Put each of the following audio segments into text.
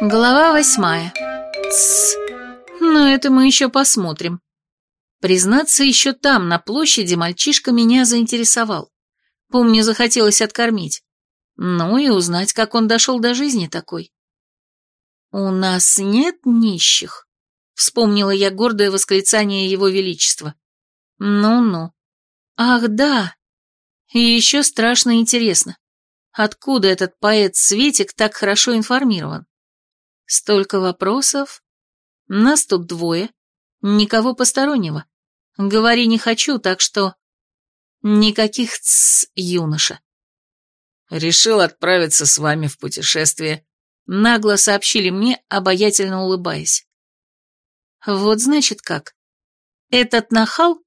Глава восьмая. Тссс. Но это мы еще посмотрим. Признаться, еще там, на площади, мальчишка меня заинтересовал. Помню, захотелось откормить. Ну и узнать, как он дошел до жизни такой. «У нас нет нищих», — вспомнила я гордое восклицание его величества. «Ну-ну. Ах, да. И еще страшно интересно, откуда этот поэт Светик так хорошо информирован? Столько вопросов. Нас тут двое, никого постороннего. Говори не хочу, так что... Никаких ц, юноша. Решил отправиться с вами в путешествие. Нагло сообщили мне, обаятельно улыбаясь. Вот значит как. Этот нахал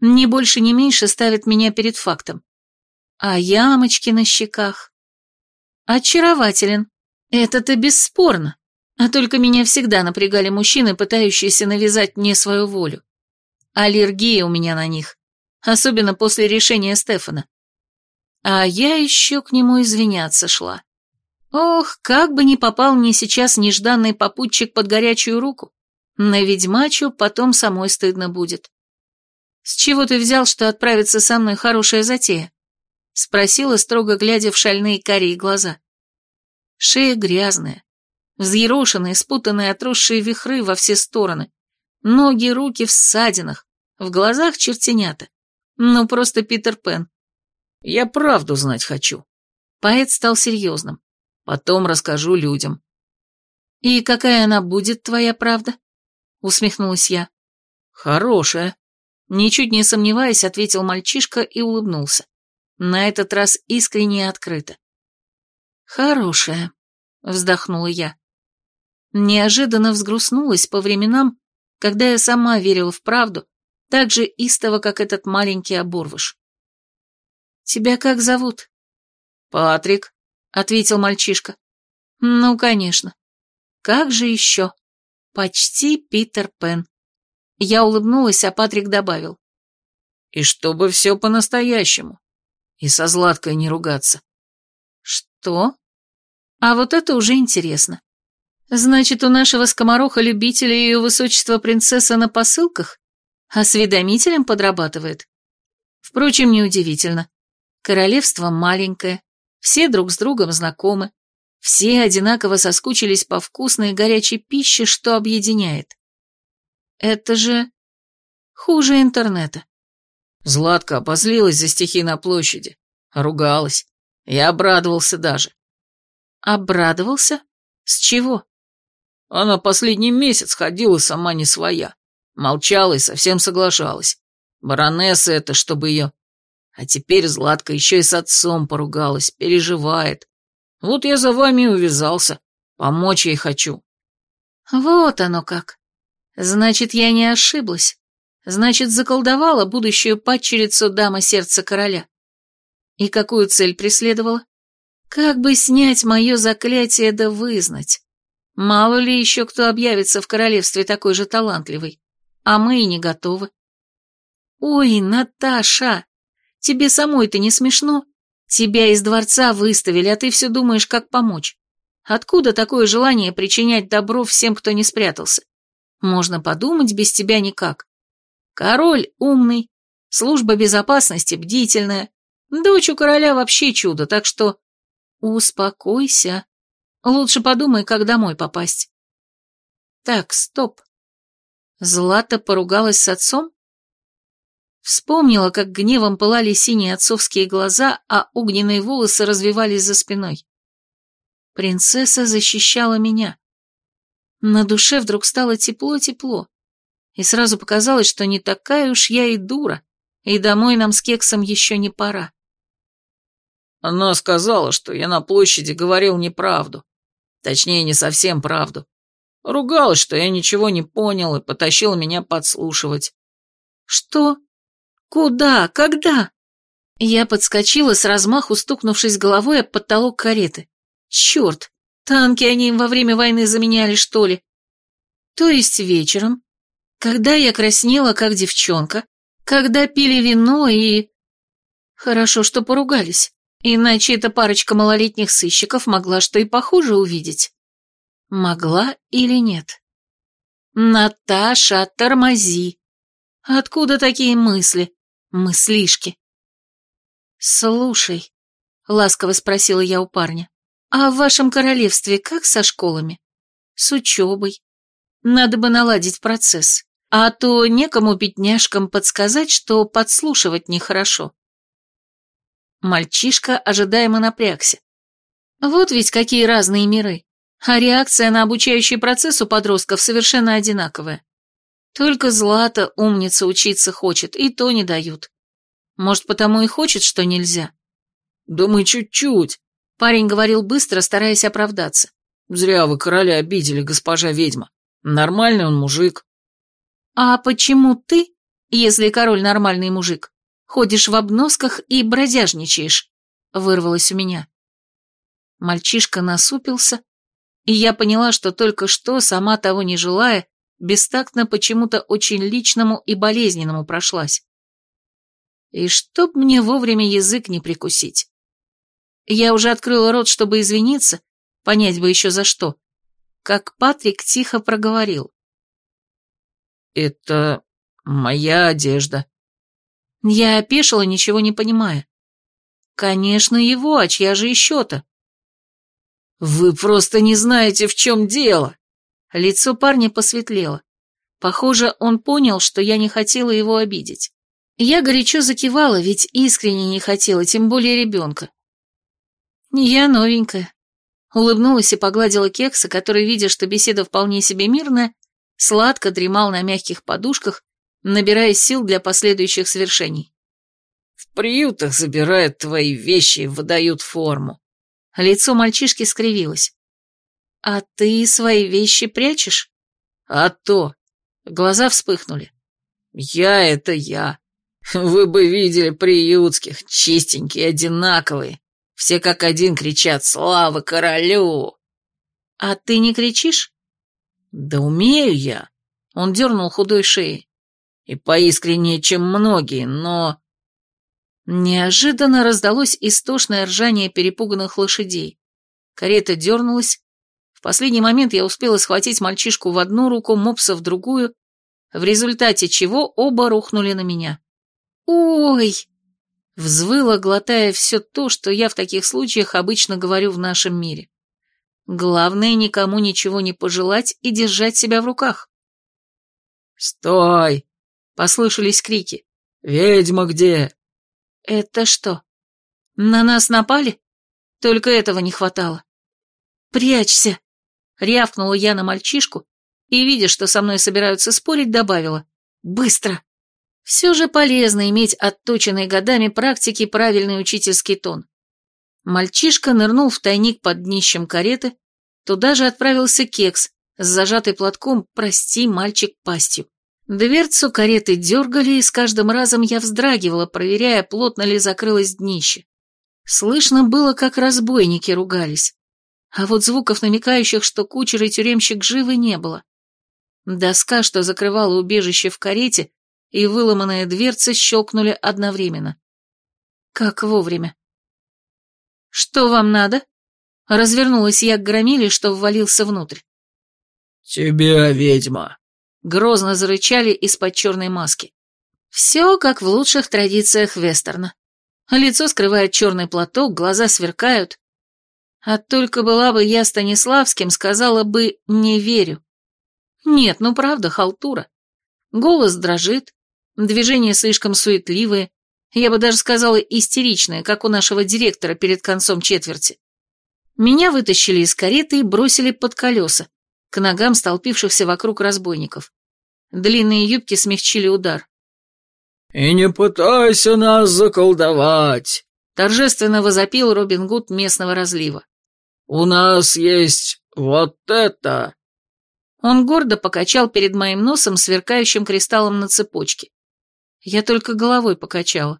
ни больше, ни меньше ставит меня перед фактом. А ямочки на щеках. Очарователен. Это-то бесспорно. А только меня всегда напрягали мужчины, пытающиеся навязать мне свою волю. Аллергия у меня на них, особенно после решения Стефана. А я еще к нему извиняться шла. Ох, как бы не попал мне сейчас нежданный попутчик под горячую руку. На ведьмачу потом самой стыдно будет. «С чего ты взял, что отправиться со мной хорошая затея?» Спросила, строго глядя в шальные карие глаза. Шея грязная, взъерошенные, спутанные, отросшие вихры во все стороны, ноги, руки в ссадинах, в глазах чертенята. Ну, просто Питер Пен. Я правду знать хочу. Поэт стал серьезным. Потом расскажу людям. И какая она будет, твоя правда? Усмехнулась я. Хорошая. Ничуть не сомневаясь, ответил мальчишка и улыбнулся. На этот раз искренне и открыто. Хорошая, вздохнула я неожиданно взгрустнулась по временам, когда я сама верила в правду, так же истово, как этот маленький оборвыш. «Тебя как зовут?» «Патрик», — ответил мальчишка. «Ну, конечно. Как же еще? Почти Питер Пен». Я улыбнулась, а Патрик добавил. «И чтобы все по-настоящему. И со Златкой не ругаться». «Что? А вот это уже интересно. Значит, у нашего скомороха-любителя ее высочество принцесса на посылках? Осведомителем подрабатывает? Впрочем, неудивительно. Королевство маленькое, все друг с другом знакомы, все одинаково соскучились по вкусной и горячей пище, что объединяет. Это же хуже интернета. Златка обозлилась за стихи на площади, ругалась. Я обрадовался даже. Обрадовался? С чего? Она последний месяц ходила сама не своя. Молчала и совсем соглашалась. Баронесса это, чтобы ее... А теперь Златка еще и с отцом поругалась, переживает. Вот я за вами увязался. Помочь ей хочу. Вот оно как. Значит, я не ошиблась. Значит, заколдовала будущую падчерицу дама сердца короля. И какую цель преследовала? Как бы снять мое заклятие да вызнать? Мало ли еще кто объявится в королевстве такой же талантливый, а мы и не готовы. Ой, Наташа, тебе самой-то не смешно? Тебя из дворца выставили, а ты все думаешь, как помочь. Откуда такое желание причинять добро всем, кто не спрятался? Можно подумать, без тебя никак. Король умный, служба безопасности бдительная, дочь у короля вообще чудо, так что успокойся. Лучше подумай, как домой попасть. Так, стоп. Злата поругалась с отцом? Вспомнила, как гневом пылали синие отцовские глаза, а огненные волосы развивались за спиной. Принцесса защищала меня. На душе вдруг стало тепло-тепло, и сразу показалось, что не такая уж я и дура, и домой нам с кексом еще не пора. Она сказала, что я на площади говорил неправду. Точнее, не совсем правду. Ругалась, что я ничего не понял и потащила меня подслушивать. Что? Куда? Когда? Я подскочила с размаху, стукнувшись головой об потолок кареты. Черт, танки они им во время войны заменяли, что ли? То есть вечером, когда я краснела, как девчонка, когда пили вино и... Хорошо, что поругались. Иначе эта парочка малолетних сыщиков могла что и похуже увидеть. Могла или нет? Наташа, тормози. Откуда такие мысли? Мыслишки. Слушай, ласково спросила я у парня, а в вашем королевстве как со школами? С учебой? Надо бы наладить процесс, а то некому бедняжкам подсказать, что подслушивать нехорошо. Мальчишка ожидаемо напрягся. Вот ведь какие разные миры, а реакция на обучающий процесс у подростков совершенно одинаковая. Только Злата умница учиться хочет, и то не дают. Может, потому и хочет, что нельзя? Да мы чуть-чуть. Парень говорил быстро, стараясь оправдаться. Зря вы короля обидели, госпожа ведьма. Нормальный он мужик. А почему ты, если король нормальный мужик, ходишь в обносках и бродяжничаешь? Вырвалось у меня. Мальчишка насупился, и я поняла, что только что, сама того не желая, бестактно почему-то очень личному и болезненному прошлась. И чтоб мне вовремя язык не прикусить. Я уже открыла рот, чтобы извиниться, понять бы еще за что, как Патрик тихо проговорил. «Это моя одежда». Я опешила, ничего не понимая. «Конечно, его, а чья же еще-то?» «Вы просто не знаете, в чем дело!» Лицо парня посветлело. Похоже, он понял, что я не хотела его обидеть. Я горячо закивала, ведь искренне не хотела, тем более ребенка. Я новенькая. Улыбнулась и погладила кекса, который, видя, что беседа вполне себе мирная, сладко дремал на мягких подушках, набирая сил для последующих свершений. «В приютах забирают твои вещи и выдают форму». Лицо мальчишки скривилось. «А ты свои вещи прячешь?» «А то!» Глаза вспыхнули. «Я — это я. Вы бы видели приютских, чистенькие, одинаковые. Все как один кричат «Слава королю!» «А ты не кричишь?» «Да умею я!» Он дернул худой шеей. «И поискреннее, чем многие, но...» Неожиданно раздалось истошное ржание перепуганных лошадей. Карета дернулась. В последний момент я успела схватить мальчишку в одну руку, мопса в другую, в результате чего оба рухнули на меня. «Ой!» Взвыла, глотая все то, что я в таких случаях обычно говорю в нашем мире. Главное, никому ничего не пожелать и держать себя в руках. «Стой!» — послышались крики. «Ведьма где?» «Это что? На нас напали? Только этого не хватало». «Прячься!» — рявкнула я на мальчишку и, видя, что со мной собираются спорить, добавила. «Быстро!» Все же полезно иметь отточенный годами практики правильный учительский тон. Мальчишка нырнул в тайник под днищем кареты, туда же отправился кекс с зажатой платком «Прости, мальчик, пастью». Дверцу кареты дергали, и с каждым разом я вздрагивала, проверяя, плотно ли закрылось днище. Слышно было, как разбойники ругались. А вот звуков, намекающих, что кучер и тюремщик живы, не было. Доска, что закрывала убежище в карете, и выломанные дверцы щелкнули одновременно. Как вовремя. «Что вам надо?» Развернулась я к громиле, что ввалился внутрь. «Тебе, ведьма!» Грозно зарычали из-под черной маски. Все как в лучших традициях вестерна. Лицо скрывает черный платок, глаза сверкают. А только была бы я Станиславским, сказала бы «не верю». Нет, ну правда, халтура. Голос дрожит, Движения слишком суетливые, я бы даже сказала истеричные, как у нашего директора перед концом четверти. Меня вытащили из кареты и бросили под колеса, к ногам столпившихся вокруг разбойников. Длинные юбки смягчили удар. «И не пытайся нас заколдовать!» Торжественно возопил Робин Гуд местного разлива. «У нас есть вот это!» Он гордо покачал перед моим носом сверкающим кристаллом на цепочке. Я только головой покачала.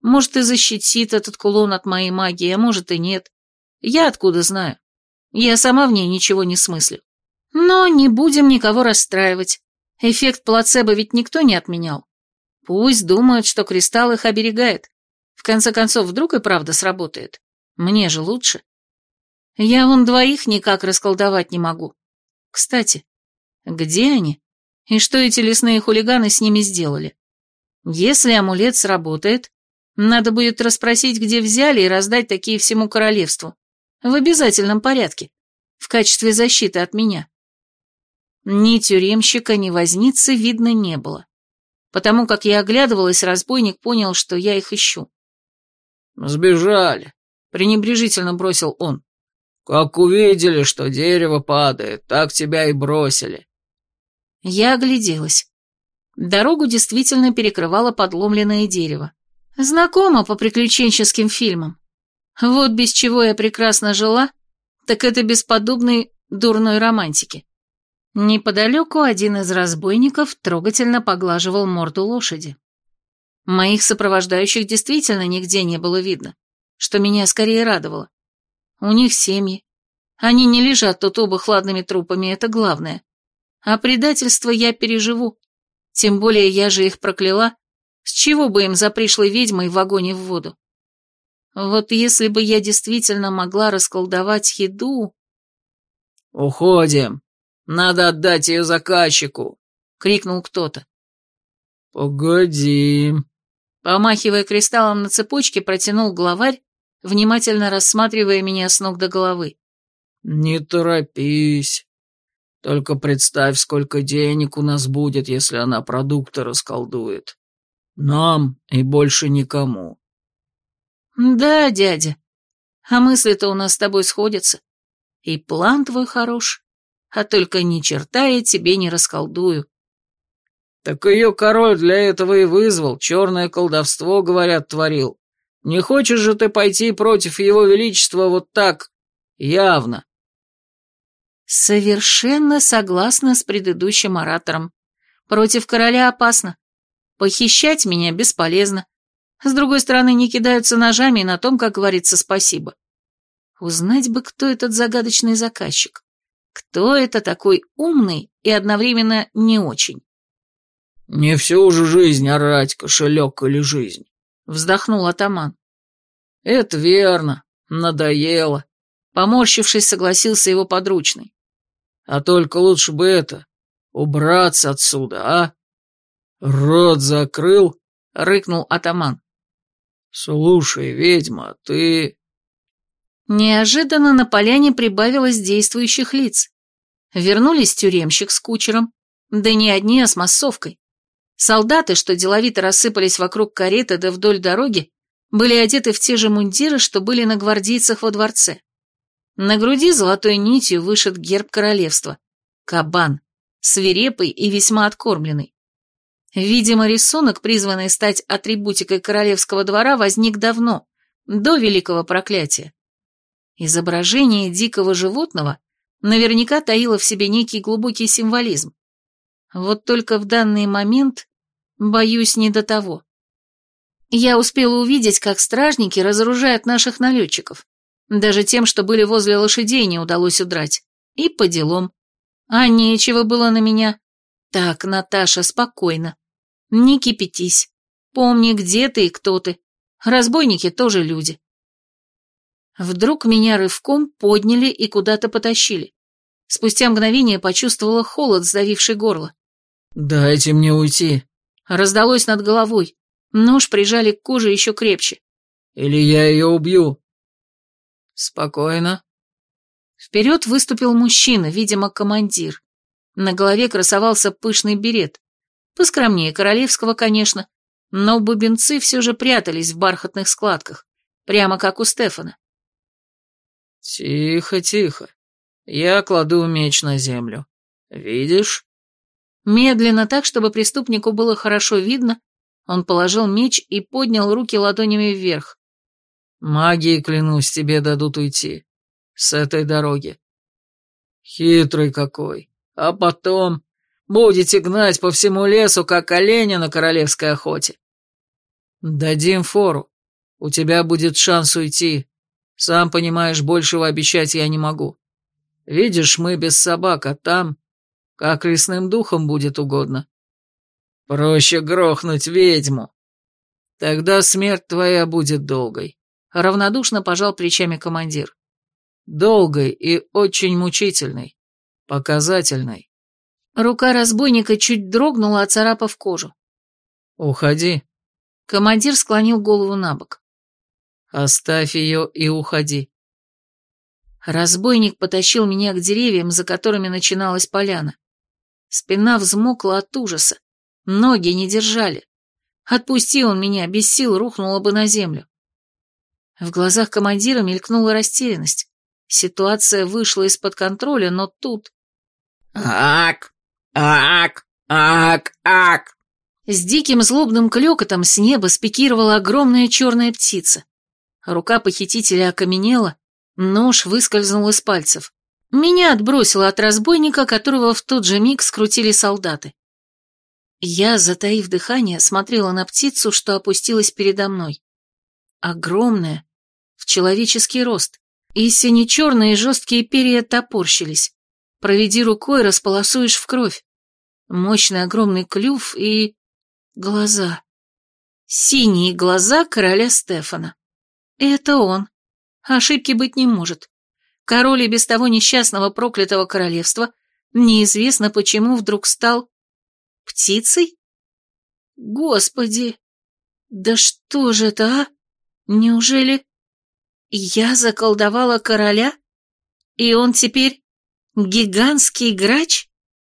Может, и защитит этот кулон от моей магии, а может и нет. Я откуда знаю? Я сама в ней ничего не смыслю. Но не будем никого расстраивать. Эффект плацебо ведь никто не отменял. Пусть думают, что кристалл их оберегает. В конце концов, вдруг и правда сработает. Мне же лучше. Я вон двоих никак расколдовать не могу. Кстати, где они? И что эти лесные хулиганы с ними сделали? Если амулет сработает, надо будет расспросить, где взяли, и раздать такие всему королевству. В обязательном порядке. В качестве защиты от меня. Ни тюремщика, ни возницы видно не было. Потому как я оглядывалась, разбойник понял, что я их ищу. «Сбежали», — пренебрежительно бросил он. «Как увидели, что дерево падает, так тебя и бросили». Я огляделась. Дорогу действительно перекрывало подломленное дерево. Знакомо по приключенческим фильмам. Вот без чего я прекрасно жила, так это бесподобной дурной романтики. Неподалеку один из разбойников трогательно поглаживал морду лошади. Моих сопровождающих действительно нигде не было видно, что меня скорее радовало. У них семьи. Они не лежат тут оба хладными трупами, это главное. А предательство я переживу. Тем более я же их прокляла. С чего бы им за пришлой ведьмой в огонь в воду? Вот если бы я действительно могла расколдовать еду... «Уходим!» Надо отдать ее заказчику!» — крикнул кто-то. «Погоди!» Помахивая кристаллом на цепочке, протянул главарь, внимательно рассматривая меня с ног до головы. «Не торопись. Только представь, сколько денег у нас будет, если она продукты расколдует. Нам и больше никому». «Да, дядя, а мысли-то у нас с тобой сходятся. И план твой хорош а только ни черта я тебе не расколдую. Так ее король для этого и вызвал, черное колдовство, говорят, творил. Не хочешь же ты пойти против его величества вот так, явно? Совершенно согласна с предыдущим оратором. Против короля опасно. Похищать меня бесполезно. С другой стороны, не кидаются ножами и на том, как говорится, спасибо. Узнать бы, кто этот загадочный заказчик. Кто это такой умный и одновременно не очень? «Не всю же жизнь орать, кошелек или жизнь», — вздохнул атаман. «Это верно, надоело», — поморщившись, согласился его подручный. «А только лучше бы это, убраться отсюда, а?» «Рот закрыл», — рыкнул атаман. «Слушай, ведьма, ты...» Неожиданно на поляне прибавилось действующих лиц. Вернулись тюремщик с кучером, да не одни, а с массовкой. Солдаты, что деловито рассыпались вокруг кареты да вдоль дороги, были одеты в те же мундиры, что были на гвардейцах во дворце. На груди золотой нитью вышит герб королевства. Кабан, свирепый и весьма откормленный. Видимо, рисунок, призванный стать атрибутикой королевского двора, возник давно, до великого проклятия. Изображение дикого животного наверняка таило в себе некий глубокий символизм. Вот только в данный момент, боюсь, не до того. Я успела увидеть, как стражники разоружают наших налетчиков. Даже тем, что были возле лошадей, не удалось удрать. И по делам. А нечего было на меня. Так, Наташа, спокойно. Не кипятись. Помни, где ты и кто ты. Разбойники тоже люди. Вдруг меня рывком подняли и куда-то потащили. Спустя мгновение почувствовала холод, сдавивший горло. «Дайте мне уйти», — раздалось над головой. Нож прижали к коже еще крепче. «Или я ее убью». «Спокойно». Вперед выступил мужчина, видимо, командир. На голове красовался пышный берет. Поскромнее королевского, конечно, но бубенцы все же прятались в бархатных складках, прямо как у Стефана. «Тихо, тихо. Я кладу меч на землю. Видишь?» Медленно так, чтобы преступнику было хорошо видно, он положил меч и поднял руки ладонями вверх. «Магии, клянусь, тебе дадут уйти. С этой дороги. Хитрый какой. А потом будете гнать по всему лесу, как оленя на королевской охоте. Дадим фору. У тебя будет шанс уйти, сам понимаешь, большего обещать я не могу. Видишь, мы без собак, а там, как лесным духом будет угодно. Проще грохнуть ведьму. Тогда смерть твоя будет долгой. Равнодушно пожал плечами командир. Долгой и очень мучительной. Показательной. Рука разбойника чуть дрогнула, оцарапав кожу. «Уходи». Командир склонил голову на бок. «Оставь ее и уходи». Разбойник потащил меня к деревьям, за которыми начиналась поляна. Спина взмокла от ужаса, ноги не держали. Отпусти он меня, без сил рухнула бы на землю. В глазах командира мелькнула растерянность. Ситуация вышла из-под контроля, но тут... «Ак! Ак! Ак! Ак!» С диким злобным клёкотом с неба спикировала огромная черная птица. Рука похитителя окаменела, нож выскользнул из пальцев. Меня отбросило от разбойника, которого в тот же миг скрутили солдаты. Я, затаив дыхание, смотрела на птицу, что опустилась передо мной. Огромная, в человеческий рост, и сине-черные жесткие перья топорщились. Проведи рукой, располосуешь в кровь. Мощный огромный клюв и... глаза. Синие глаза короля Стефана. Это он. Ошибки быть не может. Король и без того несчастного проклятого королевства неизвестно почему вдруг стал... птицей? Господи! Да что же это, а? Неужели... Я заколдовала короля? И он теперь гигантский грач?